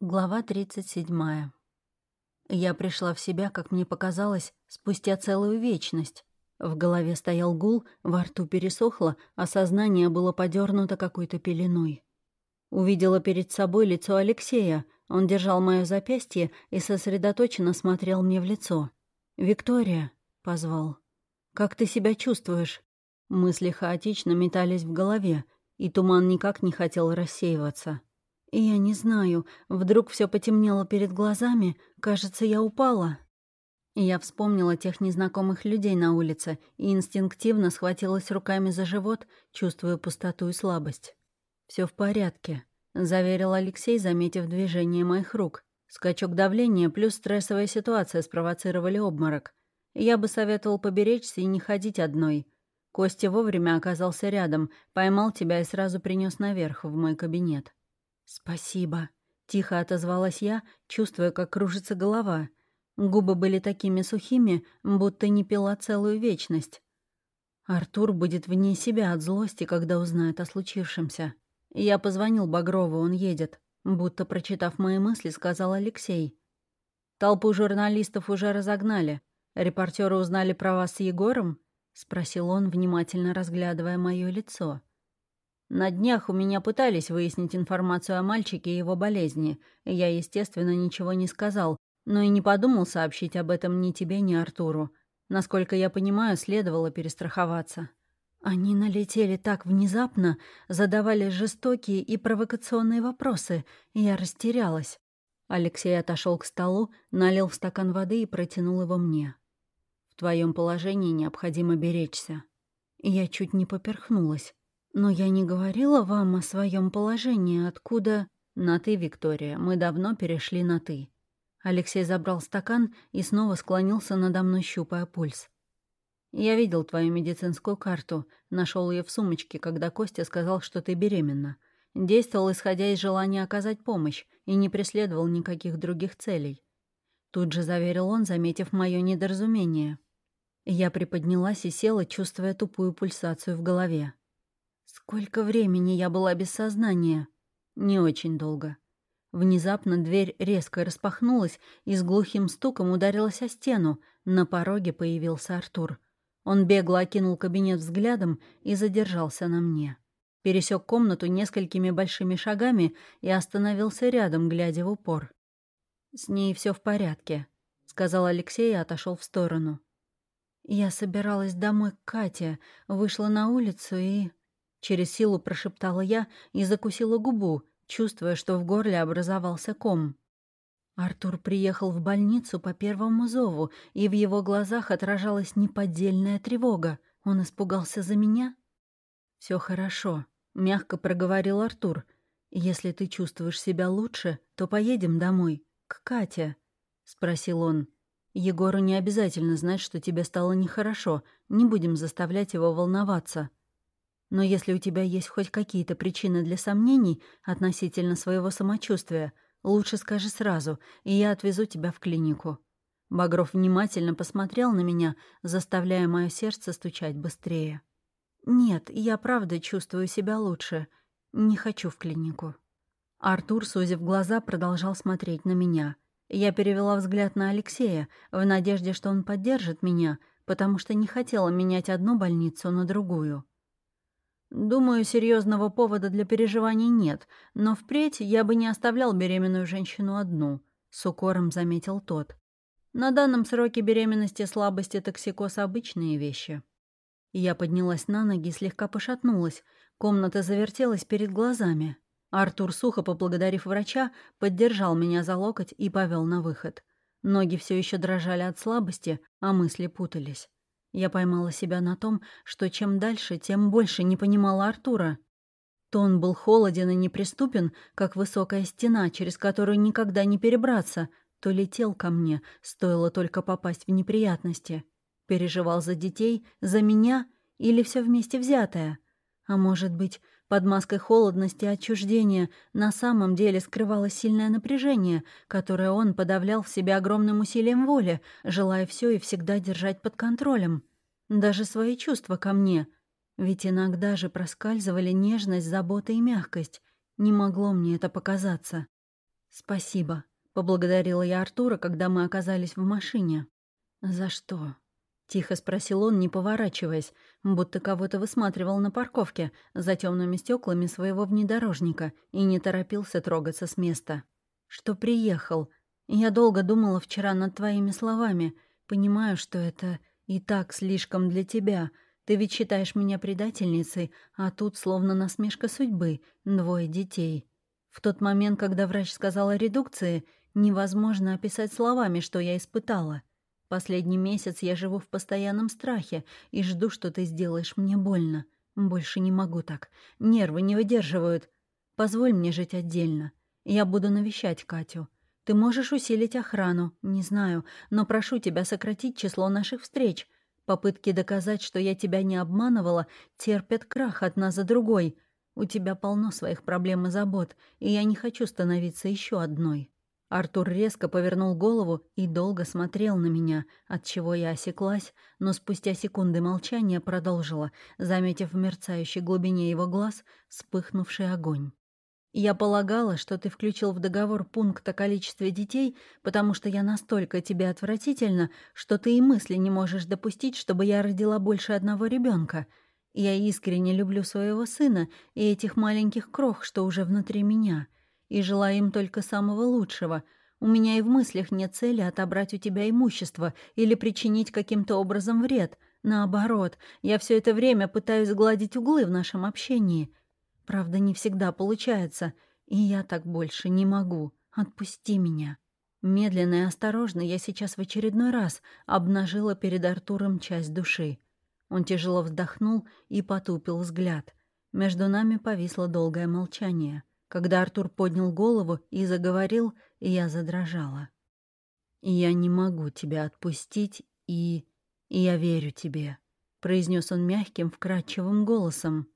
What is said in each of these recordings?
Глава 37. Я пришла в себя, как мне показалось, спустя целую вечность. В голове стоял гул, во рту пересохло, а сознание было подернуто какой-то пеленой. Увидела перед собой лицо Алексея. Он держал мое запястье и сосредоточенно смотрел мне в лицо. «Виктория», — позвал. «Как ты себя чувствуешь?» Мысли хаотично метались в голове, и туман никак не хотел рассеиваться. Я не знаю, вдруг все потемнело перед глазами, кажется, я упала. Я вспомнила тех незнакомых людей на улице и инстинктивно схватилась руками за живот, чувствуя пустоту и слабость. Все в порядке», — заверил Алексей, заметив движение моих рук. Скачок давления плюс стрессовая ситуация спровоцировали обморок. Я бы советовал поберечься и не ходить одной. Костя вовремя оказался рядом, поймал тебя и сразу принес наверх, в мой кабинет. «Спасибо», — тихо отозвалась я, чувствуя, как кружится голова. Губы были такими сухими, будто не пила целую вечность. Артур будет вне себя от злости, когда узнает о случившемся. Я позвонил Багрову, он едет. Будто, прочитав мои мысли, сказал Алексей. «Толпу журналистов уже разогнали. Репортеры узнали про вас с Егором?» — спросил он, внимательно разглядывая мое лицо. На днях у меня пытались выяснить информацию о мальчике и его болезни. Я, естественно, ничего не сказал, но и не подумал сообщить об этом ни тебе, ни Артуру. Насколько я понимаю, следовало перестраховаться. Они налетели так внезапно, задавали жестокие и провокационные вопросы, и я растерялась. Алексей отошел к столу, налил в стакан воды и протянул его мне. «В твоем положении необходимо беречься». Я чуть не поперхнулась. «Но я не говорила вам о своем положении, откуда...» «На «ты», Виктория, мы давно перешли на «ты». Алексей забрал стакан и снова склонился надо мной, щупая пульс. «Я видел твою медицинскую карту, нашел ее в сумочке, когда Костя сказал, что ты беременна. Действовал, исходя из желания оказать помощь, и не преследовал никаких других целей». Тут же заверил он, заметив мое недоразумение. Я приподнялась и села, чувствуя тупую пульсацию в голове. Сколько времени я была без сознания? Не очень долго. Внезапно дверь резко распахнулась и с глухим стуком ударилась о стену. На пороге появился Артур. Он бегло окинул кабинет взглядом и задержался на мне. Пересек комнату несколькими большими шагами и остановился рядом, глядя в упор. «С ней все в порядке», — сказал Алексей и отошел в сторону. Я собиралась домой к Кате, вышла на улицу и... Через силу прошептала я и закусила губу, чувствуя, что в горле образовался ком. Артур приехал в больницу по первому зову, и в его глазах отражалась неподдельная тревога. Он испугался за меня? Все хорошо», — мягко проговорил Артур. «Если ты чувствуешь себя лучше, то поедем домой, к Кате», — спросил он. «Егору не обязательно знать, что тебе стало нехорошо. Не будем заставлять его волноваться». Но если у тебя есть хоть какие-то причины для сомнений относительно своего самочувствия, лучше скажи сразу, и я отвезу тебя в клинику». Багров внимательно посмотрел на меня, заставляя мое сердце стучать быстрее. «Нет, я правда чувствую себя лучше. Не хочу в клинику». Артур, сузив глаза, продолжал смотреть на меня. Я перевела взгляд на Алексея в надежде, что он поддержит меня, потому что не хотела менять одну больницу на другую. Думаю, серьезного повода для переживаний нет, но впредь я бы не оставлял беременную женщину одну, с укором заметил тот. На данном сроке беременности слабость и токсикоз — обычные вещи. Я поднялась на ноги и слегка пошатнулась. Комната завертелась перед глазами. Артур, сухо поблагодарив врача, поддержал меня за локоть и повел на выход. Ноги все еще дрожали от слабости, а мысли путались. Я поймала себя на том, что чем дальше, тем больше не понимала Артура. То он был холоден и неприступен, как высокая стена, через которую никогда не перебраться, то летел ко мне, стоило только попасть в неприятности. Переживал за детей, за меня или все вместе взятое. А может быть, под маской холодности и отчуждения на самом деле скрывалось сильное напряжение, которое он подавлял в себе огромным усилием воли, желая все и всегда держать под контролем. Даже свои чувства ко мне. Ведь иногда же проскальзывали нежность, забота и мягкость. Не могло мне это показаться. «Спасибо», — поблагодарила я Артура, когда мы оказались в машине. «За что?» — тихо спросил он, не поворачиваясь, будто кого-то высматривал на парковке за темными стеклами своего внедорожника и не торопился трогаться с места. «Что приехал? Я долго думала вчера над твоими словами. Понимаю, что это и так слишком для тебя. Ты ведь считаешь меня предательницей, а тут словно насмешка судьбы, двое детей. В тот момент, когда врач сказал о редукции, невозможно описать словами, что я испытала. Последний месяц я живу в постоянном страхе и жду, что ты сделаешь мне больно. Больше не могу так. Нервы не выдерживают. Позволь мне жить отдельно. Я буду навещать Катю. Ты можешь усилить охрану, не знаю, но прошу тебя сократить число наших встреч. Попытки доказать, что я тебя не обманывала, терпят крах одна за другой. У тебя полно своих проблем и забот, и я не хочу становиться еще одной». Артур резко повернул голову и долго смотрел на меня, от чего я осеклась, но спустя секунды молчания продолжила, заметив в мерцающей глубине его глаз вспыхнувший огонь. «Я полагала, что ты включил в договор пункт о количестве детей, потому что я настолько тебе отвратительна, что ты и мысли не можешь допустить, чтобы я родила больше одного ребенка. Я искренне люблю своего сына и этих маленьких крох, что уже внутри меня, и желаю им только самого лучшего. У меня и в мыслях нет цели отобрать у тебя имущество или причинить каким-то образом вред. Наоборот, я все это время пытаюсь сгладить углы в нашем общении». Правда, не всегда получается, и я так больше не могу. Отпусти меня. Медленно и осторожно я сейчас в очередной раз обнажила перед Артуром часть души. Он тяжело вздохнул и потупил взгляд. Между нами повисло долгое молчание. Когда Артур поднял голову и заговорил, я задрожала. «Я не могу тебя отпустить, и... и я верю тебе», — произнес он мягким, вкрадчивым голосом.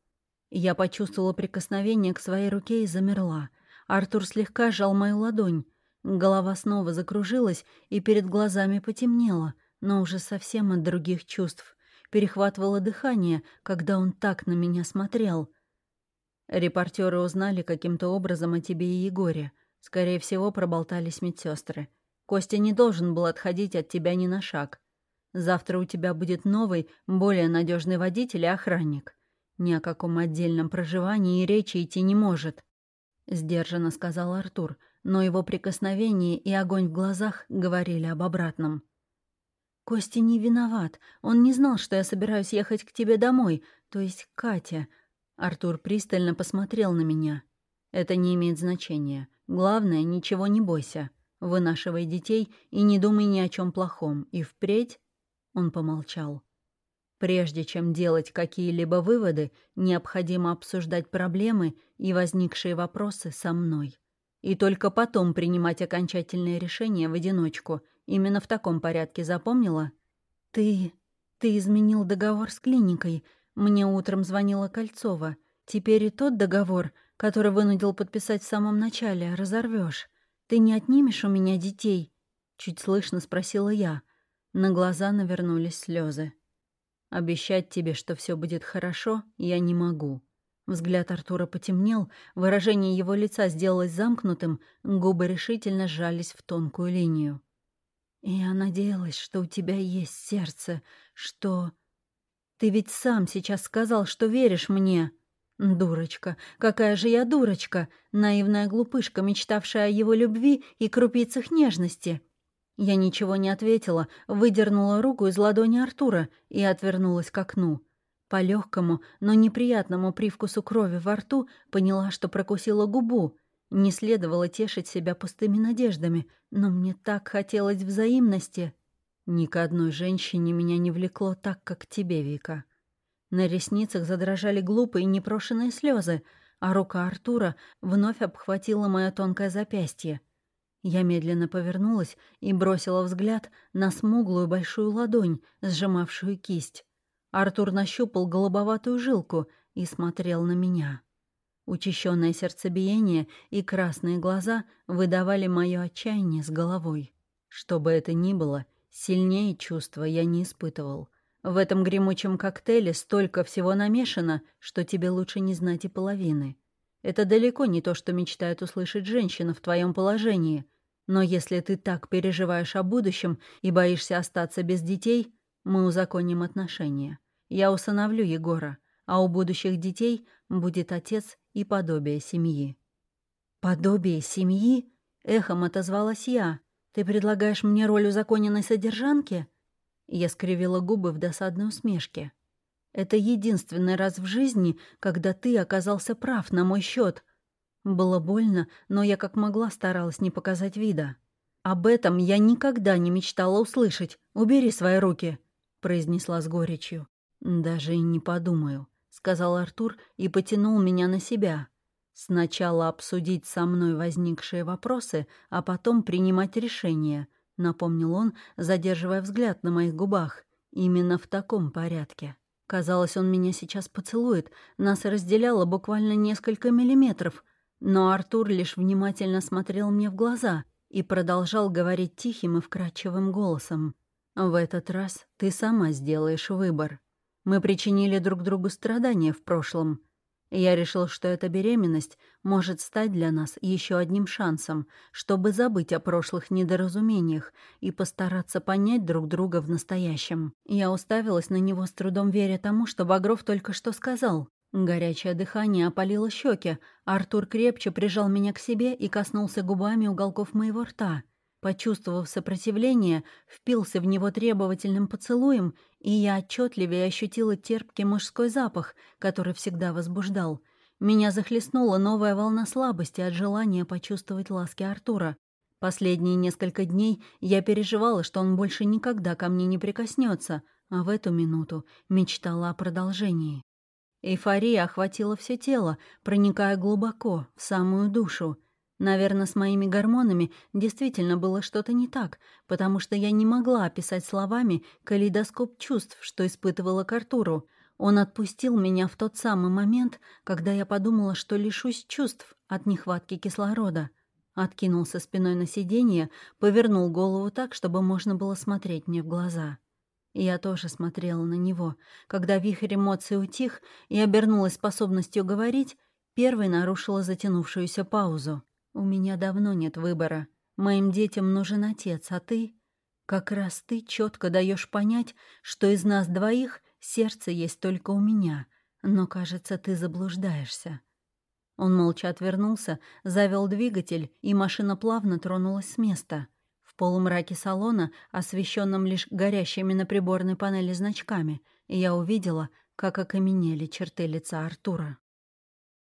Я почувствовала прикосновение к своей руке и замерла. Артур слегка сжал мою ладонь. Голова снова закружилась, и перед глазами потемнело, но уже совсем от других чувств. Перехватывало дыхание, когда он так на меня смотрел. Репортеры узнали каким-то образом о тебе и Егоре. Скорее всего, проболтались медсестры. Костя не должен был отходить от тебя ни на шаг. Завтра у тебя будет новый, более надежный водитель и охранник. Ни о каком отдельном проживании и речи идти не может», — сдержанно сказал Артур, но его прикосновение и огонь в глазах говорили об обратном. «Костя не виноват. Он не знал, что я собираюсь ехать к тебе домой, то есть к Кате». Артур пристально посмотрел на меня. «Это не имеет значения. Главное, ничего не бойся. Вынашивай детей и не думай ни о чем плохом. И впредь...» Он помолчал. Прежде чем делать какие-либо выводы, необходимо обсуждать проблемы и возникшие вопросы со мной. И только потом принимать окончательное решение в одиночку. Именно в таком порядке запомнила? «Ты... ты изменил договор с клиникой. Мне утром звонила Кольцова. Теперь и тот договор, который вынудил подписать в самом начале, разорвешь. Ты не отнимешь у меня детей?» Чуть слышно спросила я. На глаза навернулись слезы. Обещать тебе, что все будет хорошо, я не могу». Взгляд Артура потемнел, выражение его лица сделалось замкнутым, губы решительно сжались в тонкую линию. «Я надеялась, что у тебя есть сердце, что...» «Ты ведь сам сейчас сказал, что веришь мне!» «Дурочка! Какая же я дурочка! Наивная глупышка, мечтавшая о его любви и крупицах нежности!» Я ничего не ответила, выдернула руку из ладони Артура и отвернулась к окну. По легкому, но неприятному привкусу крови во рту поняла, что прокусила губу. Не следовало тешить себя пустыми надеждами, но мне так хотелось взаимности. Ни к одной женщине меня не влекло так, как к тебе, Вика. На ресницах задрожали глупые непрошенные слезы, а рука Артура вновь обхватила мое тонкое запястье — я медленно повернулась и бросила взгляд на смуглую большую ладонь, сжимавшую кисть. Артур нащупал голубоватую жилку и смотрел на меня. Учащенное сердцебиение и красные глаза выдавали мое отчаяние с головой. Что бы это ни было, сильнее чувства я не испытывал. В этом гремучем коктейле столько всего намешано, что тебе лучше не знать и половины. Это далеко не то, что мечтает услышать женщина в твоем положении. Но если ты так переживаешь о будущем и боишься остаться без детей, мы узаконим отношения. Я усыновлю Егора, а у будущих детей будет отец и подобие семьи». «Подобие семьи?» — эхом отозвалась я. «Ты предлагаешь мне роль узаконенной содержанки?» Я скривила губы в досадной усмешке. «Это единственный раз в жизни, когда ты оказался прав на мой счет. Было больно, но я как могла старалась не показать вида. «Об этом я никогда не мечтала услышать. Убери свои руки», — произнесла с горечью. «Даже и не подумаю», — сказал Артур и потянул меня на себя. «Сначала обсудить со мной возникшие вопросы, а потом принимать решение», — напомнил он, задерживая взгляд на моих губах. «Именно в таком порядке». Казалось, он меня сейчас поцелует. Нас разделяло буквально несколько миллиметров. Но Артур лишь внимательно смотрел мне в глаза и продолжал говорить тихим и вкрадчивым голосом. «В этот раз ты сама сделаешь выбор. Мы причинили друг другу страдания в прошлом. Я решил, что эта беременность может стать для нас еще одним шансом, чтобы забыть о прошлых недоразумениях и постараться понять друг друга в настоящем. Я уставилась на него с трудом веря тому, что Багров только что сказал. Горячее дыхание опалило щеки. Артур крепче прижал меня к себе и коснулся губами уголков моего рта. Почувствовав сопротивление, впился в него требовательным поцелуем, и я отчетливее ощутила терпкий мужской запах, который всегда возбуждал. Меня захлестнула новая волна слабости от желания почувствовать ласки Артура. Последние несколько дней я переживала, что он больше никогда ко мне не прикоснется, а в эту минуту мечтала о продолжении. Эйфория охватила все тело, проникая глубоко, в самую душу — Наверное, с моими гормонами действительно было что-то не так, потому что я не могла описать словами калейдоскоп чувств, что испытывала к Артуру. Он отпустил меня в тот самый момент, когда я подумала, что лишусь чувств от нехватки кислорода. Откинулся спиной на сиденье, повернул голову так, чтобы можно было смотреть мне в глаза. И я тоже смотрела на него. Когда вихрь эмоций утих и обернулась способностью говорить, первой нарушила затянувшуюся паузу. «У меня давно нет выбора. Моим детям нужен отец, а ты...» «Как раз ты четко даешь понять, что из нас двоих сердце есть только у меня, но, кажется, ты заблуждаешься». Он молча отвернулся, завел двигатель, и машина плавно тронулась с места. В полумраке салона, освещенном лишь горящими на приборной панели значками, я увидела, как окаменели черты лица Артура.